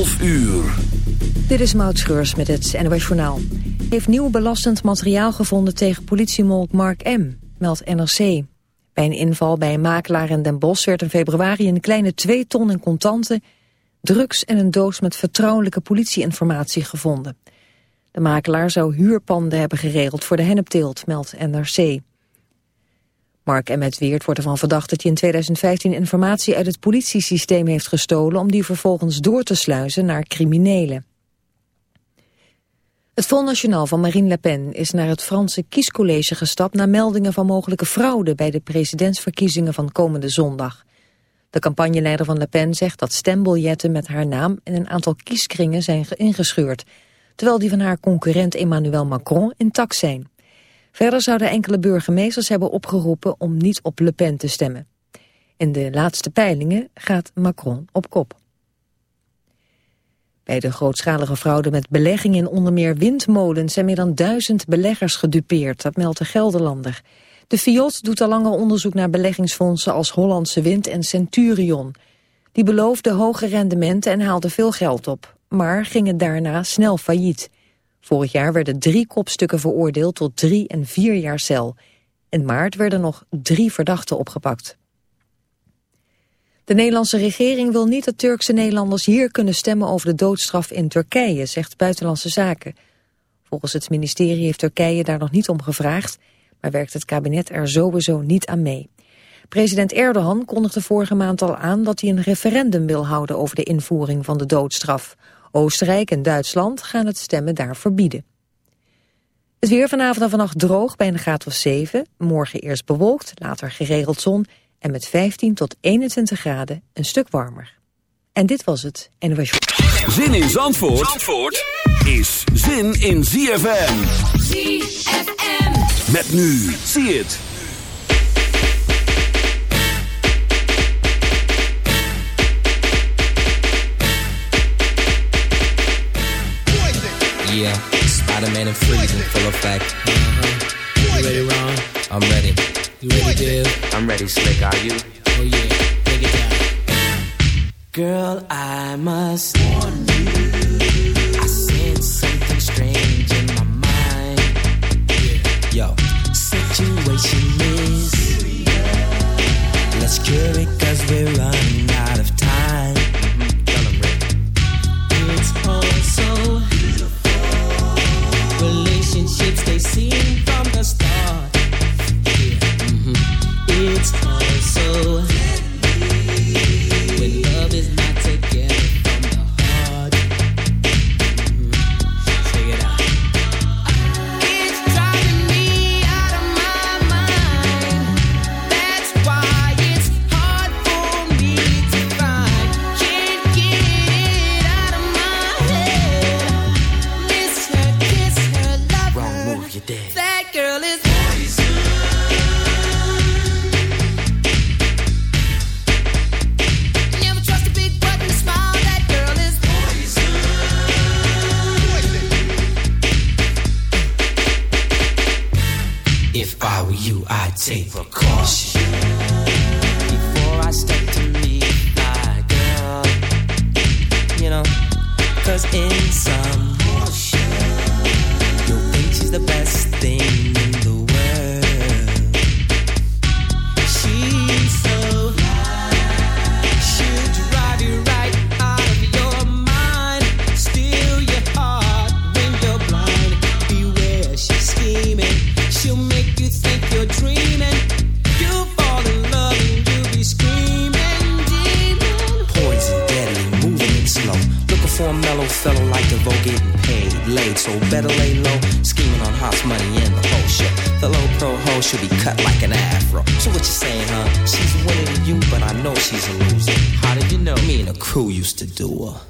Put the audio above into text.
12 uur. Dit is Maud Schreurs met het NOS Journaal. Heeft nieuw belastend materiaal gevonden tegen politiemolk Mark M., meldt NRC. Bij een inval bij een makelaar in Den Bosch werd in februari een kleine 2 ton in contanten, drugs en een doos met vertrouwelijke politieinformatie gevonden. De makelaar zou huurpanden hebben geregeld voor de hennepteelt, meldt NRC. Mark Emmet Weert wordt ervan verdacht dat hij in 2015 informatie uit het politiesysteem heeft gestolen om die vervolgens door te sluizen naar criminelen. Het Front National van Marine Le Pen is naar het Franse kiescollege gestapt na meldingen van mogelijke fraude bij de presidentsverkiezingen van komende zondag. De campagneleider van Le Pen zegt dat stembiljetten met haar naam in een aantal kieskringen zijn ingescheurd, terwijl die van haar concurrent Emmanuel Macron intact zijn. Verder zouden enkele burgemeesters hebben opgeroepen om niet op Le Pen te stemmen. In de laatste peilingen gaat Macron op kop. Bij de grootschalige fraude met beleggingen in onder meer windmolens zijn meer dan duizend beleggers gedupeerd, dat meldt de Gelderlander. De FIOT doet al langer onderzoek naar beleggingsfondsen als Hollandse Wind en Centurion. Die beloofden hoge rendementen en haalden veel geld op, maar gingen daarna snel failliet. Vorig jaar werden drie kopstukken veroordeeld tot drie en vier jaar cel. In maart werden nog drie verdachten opgepakt. De Nederlandse regering wil niet dat Turkse Nederlanders hier kunnen stemmen over de doodstraf in Turkije, zegt Buitenlandse Zaken. Volgens het ministerie heeft Turkije daar nog niet om gevraagd, maar werkt het kabinet er sowieso niet aan mee. President Erdogan kondigde vorige maand al aan dat hij een referendum wil houden over de invoering van de doodstraf. Oostenrijk en Duitsland gaan het stemmen daar verbieden. Het weer vanavond en vannacht droog bij een graad of 7. Morgen eerst bewolkt, later geregeld zon en met 15 tot 21 graden een stuk warmer. En dit was het NOS. Zin in Zandvoort, Zandvoort is zin in ZFM. ZFM. Met nu, zie het. Yeah, Spider-Man and Freeze in full effect. Uh-huh. You ready, Ron? I'm ready. You ready, Dave? I'm ready, Slick. Are you? Oh yeah, take it down. Girl, I must warn you. I sense something strange in my mind. Yeah. Yo, situation is. Let's cure it cause we're running out of time. Relationships cause in some you'll think she's the best thing getting paid, laid. So better lay low, scheming on hot money and the whole shit. The low pro hoe should be cut like an afro. So what you saying, huh? She's winning to you, but I know she's a loser. How did you know? Me and the crew used to do her.